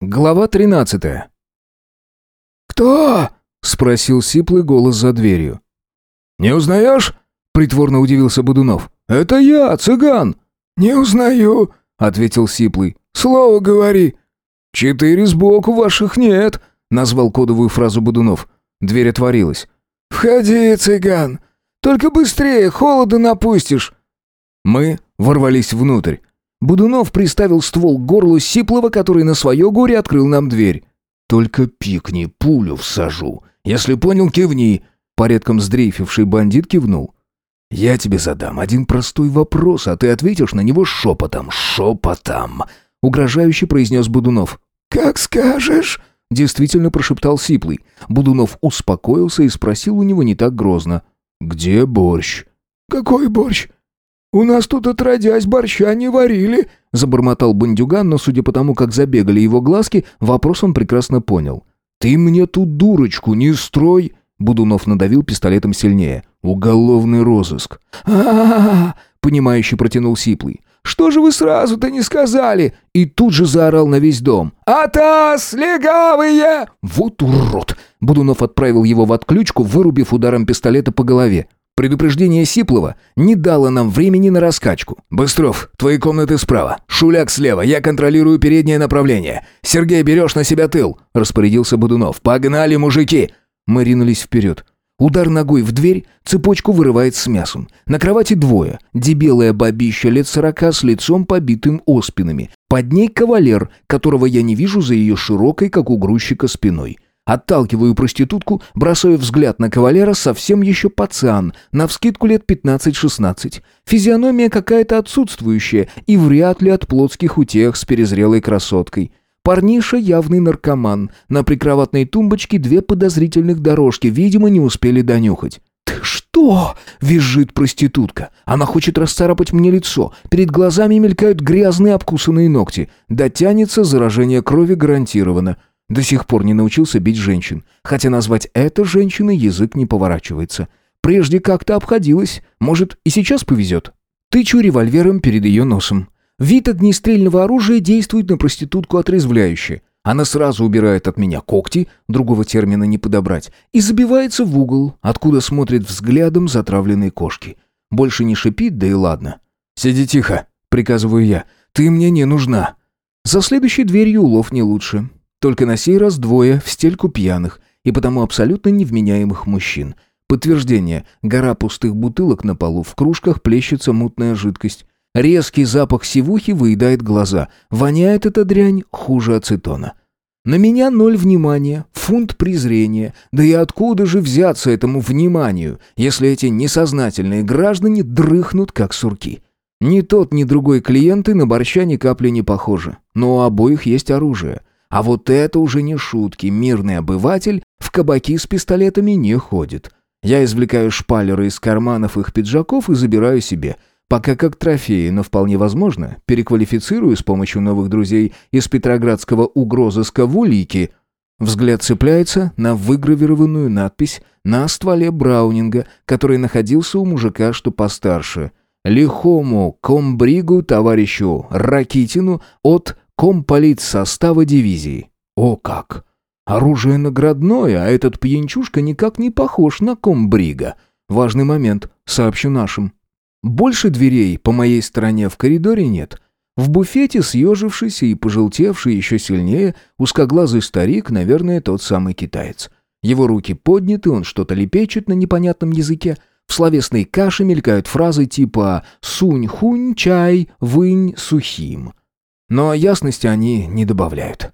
Глава 13. «Кто?» — спросил сиплый голос за дверью. «Не узнаешь?» — притворно удивился Будунов. «Это я, цыган!» «Не узнаю», — ответил сиплый. «Слово говори». «Четыре сбоку ваших нет», — назвал кодовую фразу Будунов. Дверь отворилась. «Входи, цыган! Только быстрее, холода напустишь!» Мы ворвались внутрь. Будунов приставил ствол к горлу Сиплова, который на свое горе открыл нам дверь. «Только пикни, пулю всажу. Если понял, кивни». Порядком сдрейфивший бандит кивнул. «Я тебе задам один простой вопрос, а ты ответишь на него шепотом, шепотом», — угрожающе произнес Будунов. «Как скажешь», — действительно прошептал Сиплый. Будунов успокоился и спросил у него не так грозно. «Где борщ?» «Какой борщ? «У нас тут отродясь борща не варили», — забормотал бандюган, но, судя по тому, как забегали его глазки, вопрос он прекрасно понял. «Ты мне тут дурочку не строй!» Будунов надавил пистолетом сильнее. «Уголовный розыск». «А-а-а!» — понимающе протянул Сиплый. «Что же вы сразу-то не сказали?» И тут же заорал на весь дом. «Атас, легавые!» «Вот урод!» Будунов отправил его в отключку, вырубив ударом пистолета по голове. Предупреждение Сиплова не дало нам времени на раскачку. «Быстров, твои комнаты справа. Шуляк слева. Я контролирую переднее направление. Сергей, берешь на себя тыл», — распорядился Бодунов. «Погнали, мужики!» Мы ринулись вперед. Удар ногой в дверь, цепочку вырывает с мясом. На кровати двое. Дебелая бабища лет сорока с лицом побитым оспинами. Под ней кавалер, которого я не вижу за ее широкой, как у грузчика, спиной. Отталкиваю проститутку, бросаю взгляд на кавалера, совсем еще пацан, навскидку лет 15-16. Физиономия какая-то отсутствующая и вряд ли от плотских утех с перезрелой красоткой. Парниша явный наркоман. На прикроватной тумбочке две подозрительных дорожки, видимо, не успели донюхать. «Ты что?» — визжит проститутка. Она хочет расцарапать мне лицо. Перед глазами мелькают грязные обкусанные ногти. Дотянется, заражение крови гарантировано. До сих пор не научился бить женщин, хотя назвать это женщиной язык не поворачивается. Прежде как-то обходилось, может, и сейчас повезет. Тычу револьвером перед ее носом. Вид огнестрельного оружия действует на проститутку отрезвляюще. Она сразу убирает от меня когти, другого термина не подобрать, и забивается в угол, откуда смотрит взглядом затравленной кошки. Больше не шипит, да и ладно. «Сиди тихо», — приказываю я. «Ты мне не нужна». За следующей дверью улов не лучше. Только на сей раз двое в стельку пьяных и потому абсолютно невменяемых мужчин. Подтверждение. Гора пустых бутылок на полу, в кружках плещется мутная жидкость. Резкий запах сивухи выедает глаза. Воняет эта дрянь хуже ацетона. На меня ноль внимания, фунт презрения. Да и откуда же взяться этому вниманию, если эти несознательные граждане дрыхнут, как сурки? Ни тот, ни другой клиенты на борща ни капли не похожи. Но у обоих есть оружие. А вот это уже не шутки, мирный обыватель в кабаки с пистолетами не ходит. Я извлекаю шпалеры из карманов их пиджаков и забираю себе. Пока как трофеи, но вполне возможно, переквалифицирую с помощью новых друзей из петроградского угрозыска в улики. Взгляд цепляется на выгравированную надпись на стволе Браунинга, который находился у мужика, что постарше. «Лихому комбригу товарищу Ракитину от комполит состава дивизии. О как! Оружие наградное, а этот пьянчушка никак не похож на комбрига. Важный момент, сообщу нашим. Больше дверей по моей стороне в коридоре нет. В буфете, съежившийся и пожелтевший еще сильнее, узкоглазый старик, наверное, тот самый китаец. Его руки подняты, он что-то лепечет на непонятном языке. В словесной каше мелькают фразы типа «сунь-хунь чай, вынь сухим». Но ясности они не добавляют.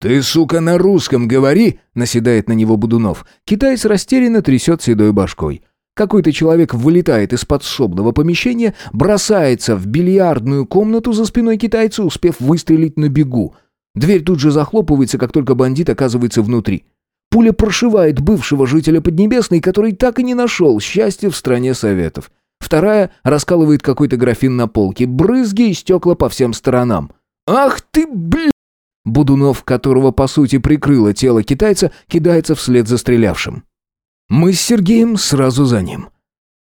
«Ты, сука, на русском говори!» — наседает на него Будунов. Китаец растерянно трясет седой башкой. Какой-то человек вылетает из подсобного помещения, бросается в бильярдную комнату за спиной китайца, успев выстрелить на бегу. Дверь тут же захлопывается, как только бандит оказывается внутри. Пуля прошивает бывшего жителя Поднебесной, который так и не нашел счастья в стране советов. Вторая раскалывает какой-то графин на полке, брызги и стекла по всем сторонам. «Ах ты, бля!» Будунов, которого по сути прикрыло тело китайца, кидается вслед за стрелявшим. Мы с Сергеем сразу за ним.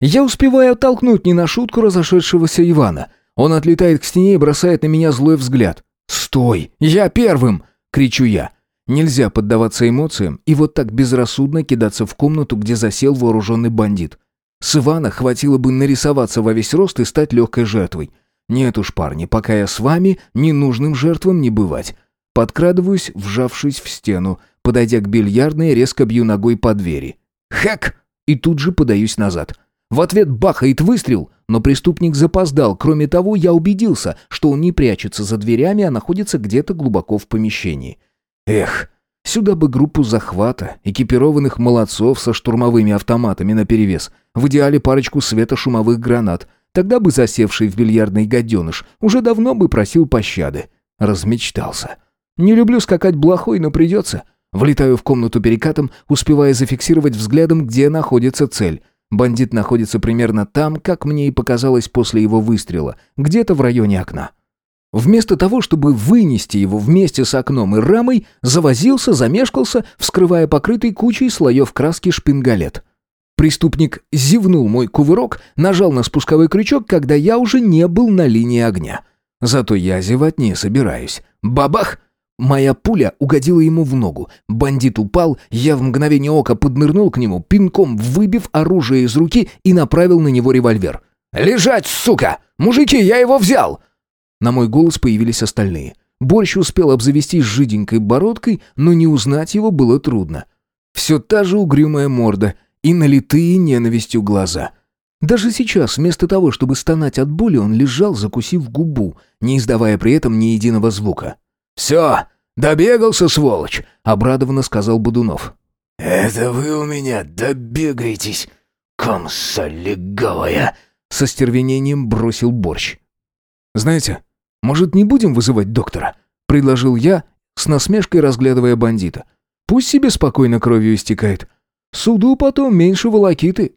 Я успеваю оттолкнуть не на шутку разошедшегося Ивана. Он отлетает к стене и бросает на меня злой взгляд. «Стой! Я первым!» кричу я. Нельзя поддаваться эмоциям и вот так безрассудно кидаться в комнату, где засел вооруженный бандит. С Ивана хватило бы нарисоваться во весь рост и стать легкой жертвой. Нет уж, парни, пока я с вами, ненужным жертвам не бывать. Подкрадываюсь, вжавшись в стену, подойдя к бильярдной, резко бью ногой по двери. Хэк! И тут же подаюсь назад. В ответ бахает выстрел, но преступник запоздал. Кроме того, я убедился, что он не прячется за дверями, а находится где-то глубоко в помещении. Эх, сюда бы группу захвата, экипированных молодцов со штурмовыми автоматами наперевес, в идеале парочку светошумовых гранат. Тогда бы засевший в бильярдный гаденыш уже давно бы просил пощады. Размечтался. Не люблю скакать блохой, но придется. Влетаю в комнату перекатом, успевая зафиксировать взглядом, где находится цель — Бандит находится примерно там, как мне и показалось после его выстрела, где-то в районе окна. Вместо того, чтобы вынести его вместе с окном и рамой, завозился, замешкался, вскрывая покрытый кучей слоев краски шпингалет. Преступник зевнул мой кувырок, нажал на спусковой крючок, когда я уже не был на линии огня. Зато я зевать не собираюсь. Бабах! Моя пуля угодила ему в ногу. Бандит упал, я в мгновение ока поднырнул к нему, пинком выбив оружие из руки и направил на него револьвер. «Лежать, сука! Мужики, я его взял!» На мой голос появились остальные. Борщ успел обзавестись жиденькой бородкой, но не узнать его было трудно. Все та же угрюмая морда и налитые ненавистью глаза. Даже сейчас, вместо того, чтобы стонать от боли, он лежал, закусив губу, не издавая при этом ни единого звука. «Все, добегался, сволочь!» — обрадованно сказал Будунов. «Это вы у меня добегаетесь, комса легавая!» — со стервенением бросил борщ. «Знаете, может, не будем вызывать доктора?» — предложил я, с насмешкой разглядывая бандита. «Пусть себе спокойно кровью истекает. Суду потом меньше волокиты».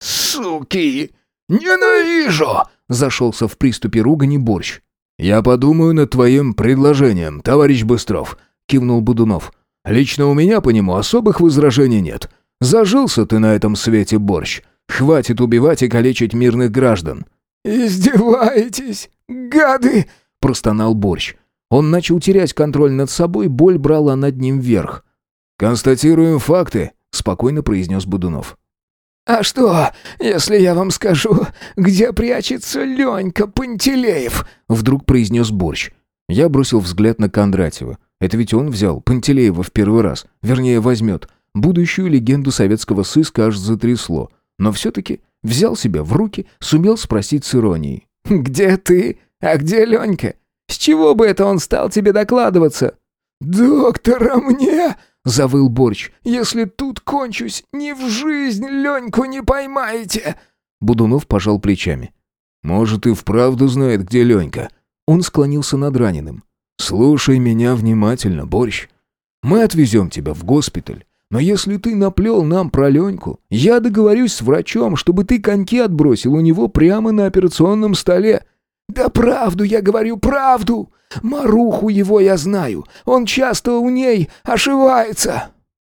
«Суки! Ненавижу!» — зашелся в приступе ругани борщ. «Я подумаю над твоим предложением, товарищ Быстров», — кивнул Будунов. «Лично у меня по нему особых возражений нет. Зажился ты на этом свете борщ. Хватит убивать и калечить мирных граждан». «Издеваетесь, гады!» — простонал борщ. Он начал терять контроль над собой, боль брала над ним вверх. «Констатируем факты», — спокойно произнес Будунов. «А что, если я вам скажу, где прячется Ленька Пантелеев?» Вдруг произнес Борщ. Я бросил взгляд на Кондратьева. Это ведь он взял Пантелеева в первый раз. Вернее, возьмет. Будущую легенду советского сыска аж затрясло. Но все-таки взял себя в руки, сумел спросить с иронией. «Где ты? А где Ленька? С чего бы это он стал тебе докладываться?» «Доктора мне!» Завыл Борщ. «Если тут кончусь, ни в жизнь Леньку не поймаете!» Будунов пожал плечами. «Может, и вправду знает, где Ленька?» Он склонился над раненым. «Слушай меня внимательно, Борщ. Мы отвезем тебя в госпиталь. Но если ты наплел нам про Леньку, я договорюсь с врачом, чтобы ты коньки отбросил у него прямо на операционном столе. «Да правду я говорю, правду! Маруху его я знаю, он часто у ней ошивается!»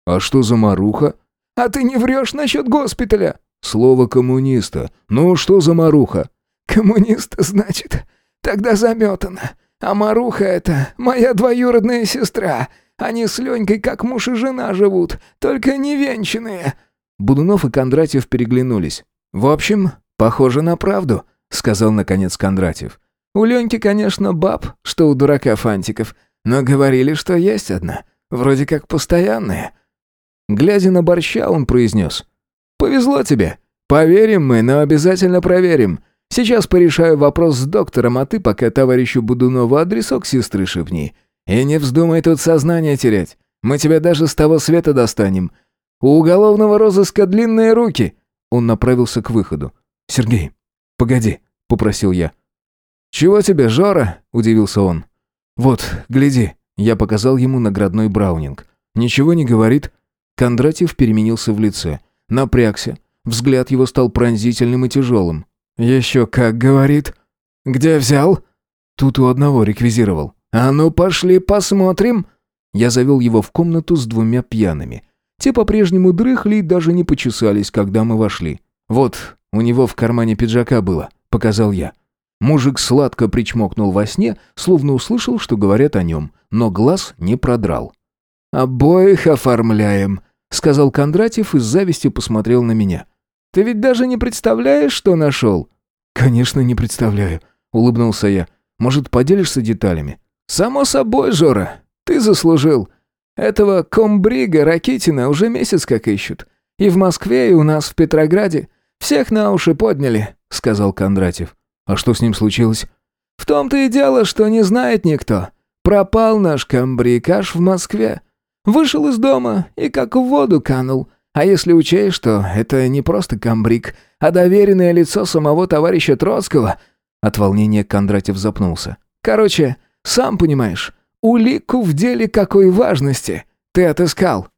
«А что за Маруха?» «А ты не врешь насчет госпиталя?» «Слово коммуниста. Ну, что за Маруха?» «Коммуниста, значит? Тогда заметано. А Маруха это моя двоюродная сестра. Они с Ленькой как муж и жена живут, только невенчанные». Будунов и Кондратьев переглянулись. «В общем, похоже на правду», — сказал наконец Кондратьев. «У Леньки, конечно, баб, что у дурака Фантиков, но говорили, что есть одна, вроде как постоянная». Глядя на борща, он произнес. «Повезло тебе. Поверим мы, но обязательно проверим. Сейчас порешаю вопрос с доктором, а ты пока товарищу Будунову адресок сестры шепни. И не вздумай тут сознание терять. Мы тебя даже с того света достанем. У уголовного розыска длинные руки». Он направился к выходу. «Сергей, «Погоди», — попросил я. «Чего тебе, Жора?» — удивился он. «Вот, гляди», — я показал ему наградной браунинг. «Ничего не говорит?» Кондратьев переменился в лице. Напрягся. Взгляд его стал пронзительным и тяжелым. «Еще как говорит». «Где взял?» Тут у одного реквизировал. «А ну, пошли посмотрим!» Я завел его в комнату с двумя пьяными. Те по-прежнему дрыхли и даже не почесались, когда мы вошли. «Вот, у него в кармане пиджака было», — показал я. Мужик сладко причмокнул во сне, словно услышал, что говорят о нем, но глаз не продрал. «Обоих оформляем», — сказал Кондратьев и с завистью посмотрел на меня. «Ты ведь даже не представляешь, что нашел?» «Конечно, не представляю», — улыбнулся я. «Может, поделишься деталями?» «Само собой, Жора. Ты заслужил. Этого комбрига Ракитина уже месяц как ищут. И в Москве, и у нас в Петрограде. Всех на уши подняли», — сказал Кондратьев. «А что с ним случилось?» «В том-то и дело, что не знает никто. Пропал наш комбриг аж в Москве. Вышел из дома и как в воду канул. А если учесть, что это не просто комбриг, а доверенное лицо самого товарища Троцкого...» От волнения Кондратьев запнулся. «Короче, сам понимаешь, улику в деле какой важности ты отыскал».